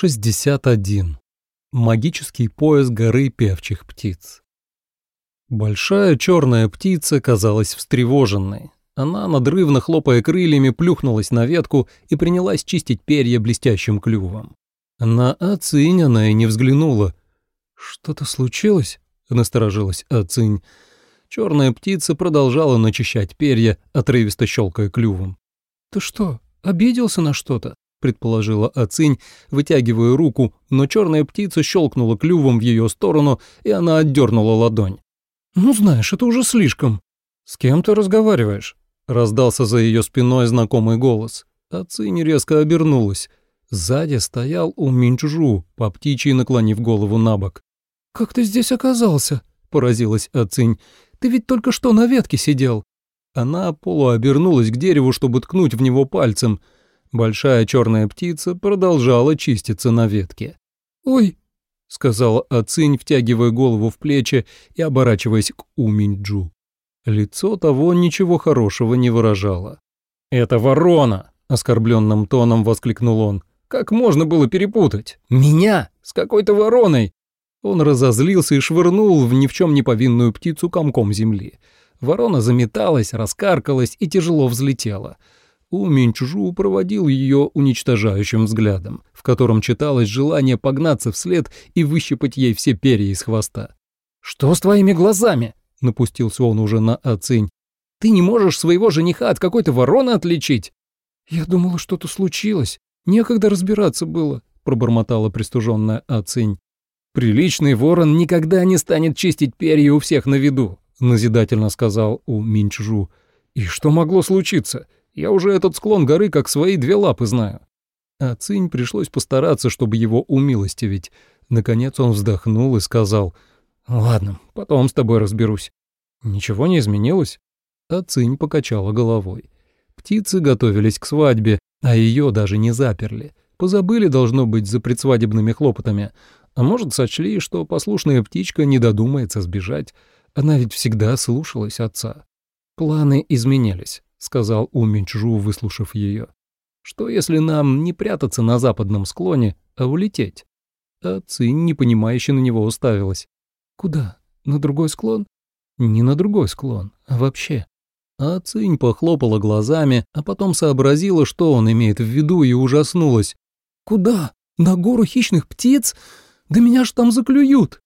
61. Магический пояс горы певчих птиц. Большая черная птица казалась встревоженной. Она, надрывно хлопая крыльями, плюхнулась на ветку и принялась чистить перья блестящим клювом. На Ацинь она и не взглянула. «Что-то случилось?» — насторожилась Ацинь. Черная птица продолжала начищать перья, отрывисто щелкая клювом. «Ты что, обиделся на что-то?» — предположила Ацинь, вытягивая руку, но черная птица щелкнула клювом в ее сторону, и она отдернула ладонь. «Ну, знаешь, это уже слишком». «С кем ты разговариваешь?» — раздался за ее спиной знакомый голос. Ацинь резко обернулась. Сзади стоял у Минчжу, по птичьи наклонив голову на бок. «Как ты здесь оказался?» — поразилась Ацинь. «Ты ведь только что на ветке сидел». Она полуобернулась к дереву, чтобы ткнуть в него пальцем — Большая черная птица продолжала чиститься на ветке. «Ой!» — сказала Ацинь, втягивая голову в плечи и оборачиваясь к Уминджу. Лицо того ничего хорошего не выражало. «Это ворона!» — оскорбленным тоном воскликнул он. «Как можно было перепутать? Меня с какой-то вороной!» Он разозлился и швырнул в ни в чем не повинную птицу комком земли. Ворона заметалась, раскаркалась и тяжело взлетела — у Минчжу проводил ее уничтожающим взглядом, в котором читалось желание погнаться вслед и выщипать ей все перья из хвоста. «Что с твоими глазами?» — напустился он уже на Ацинь. «Ты не можешь своего жениха от какой-то вороны отличить?» «Я думала, что-то случилось. Некогда разбираться было», — пробормотала пристуженная Ацинь. «Приличный ворон никогда не станет чистить перья у всех на виду», — назидательно сказал У Минчжу. «И что могло случиться? Я уже этот склон горы как свои две лапы знаю. А Цинь пришлось постараться, чтобы его умилостивить. Наконец он вздохнул и сказал, «Ладно, потом с тобой разберусь». Ничего не изменилось? А Цинь покачала головой. Птицы готовились к свадьбе, а ее даже не заперли. Позабыли, должно быть, за предсвадебными хлопотами. А может, сочли, что послушная птичка не додумается сбежать. Она ведь всегда слушалась отца. Планы изменились. — сказал Уминчжу, выслушав ее. «Что, если нам не прятаться на западном склоне, а улететь?» А Цинь, непонимающе на него уставилась. «Куда? На другой склон?» «Не на другой склон, а вообще». А Цинь похлопала глазами, а потом сообразила, что он имеет в виду, и ужаснулась. «Куда? На гору хищных птиц? Да меня ж там заклюют!»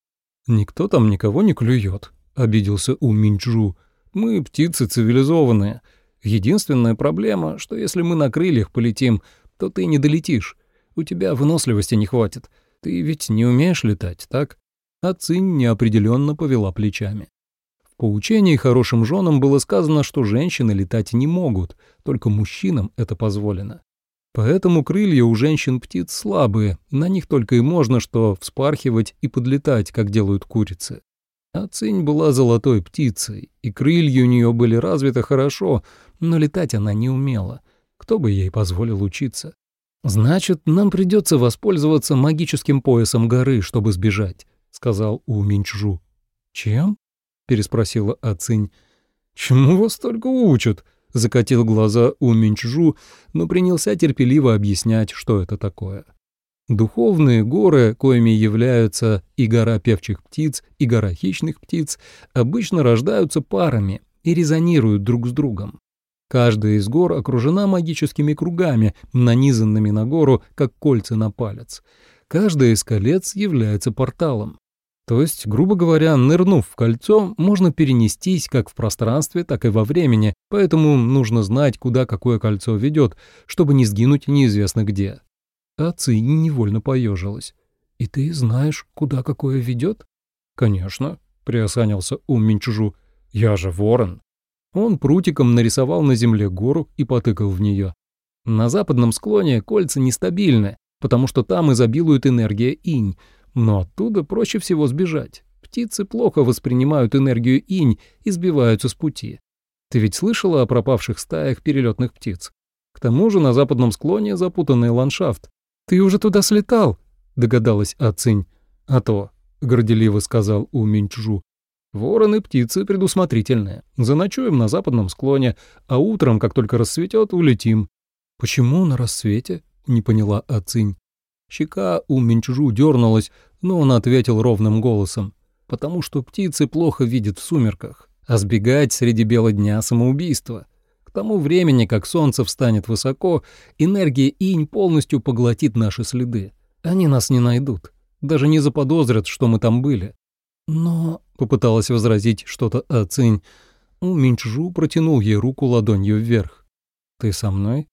«Никто там никого не клюет», — обиделся У. «Мы птицы цивилизованные. Единственная проблема, что если мы на крыльях полетим, то ты не долетишь. У тебя выносливости не хватит. Ты ведь не умеешь летать, так?» А Цинь неопределенно повела плечами. В поучении хорошим женам было сказано, что женщины летать не могут, только мужчинам это позволено. Поэтому крылья у женщин-птиц слабые, на них только и можно что вспархивать и подлетать, как делают курицы. А Цинь была золотой птицей, и крылья у нее были развиты хорошо, но летать она не умела. Кто бы ей позволил учиться? «Значит, нам придется воспользоваться магическим поясом горы, чтобы сбежать», — сказал У Минчжу. «Чем?» — переспросила Ацинь. «Чему вас только учат?» — закатил глаза У Минчжу, но принялся терпеливо объяснять, что это такое. Духовные горы, коими являются и гора певчих птиц, и гора хищных птиц, обычно рождаются парами и резонируют друг с другом. Каждая из гор окружена магическими кругами, нанизанными на гору, как кольца на палец. Каждая из колец является порталом. То есть, грубо говоря, нырнув в кольцо, можно перенестись как в пространстве, так и во времени, поэтому нужно знать, куда какое кольцо ведет, чтобы не сгинуть неизвестно где. А Цинь невольно поежилась. «И ты знаешь, куда какое ведет?» «Конечно», — приосанился ум Минчужу. «Я же ворон». Он прутиком нарисовал на земле гору и потыкал в нее. На западном склоне кольца нестабильны, потому что там изобилует энергия инь, но оттуда проще всего сбежать. Птицы плохо воспринимают энергию инь и сбиваются с пути. Ты ведь слышала о пропавших стаях перелетных птиц? К тому же на западном склоне запутанный ландшафт. Ты уже туда слетал? Догадалась Ацинь. А то, горделиво сказал У Минчжу. Вороны птицы предусмотрительные. Заночуем на западном склоне, а утром, как только рассветет, улетим. Почему на рассвете? Не поняла Ацинь. Щека у Минчжу дернулась, но он ответил ровным голосом. «Потому что птицы плохо видят в сумерках, а сбегать среди бела дня — самоубийство. К тому времени, как солнце встанет высоко, энергия инь полностью поглотит наши следы. Они нас не найдут, даже не заподозрят, что мы там были». «Но...» — попыталась возразить что-то Ацинь. Минчжу протянул ей руку ладонью вверх. «Ты со мной?»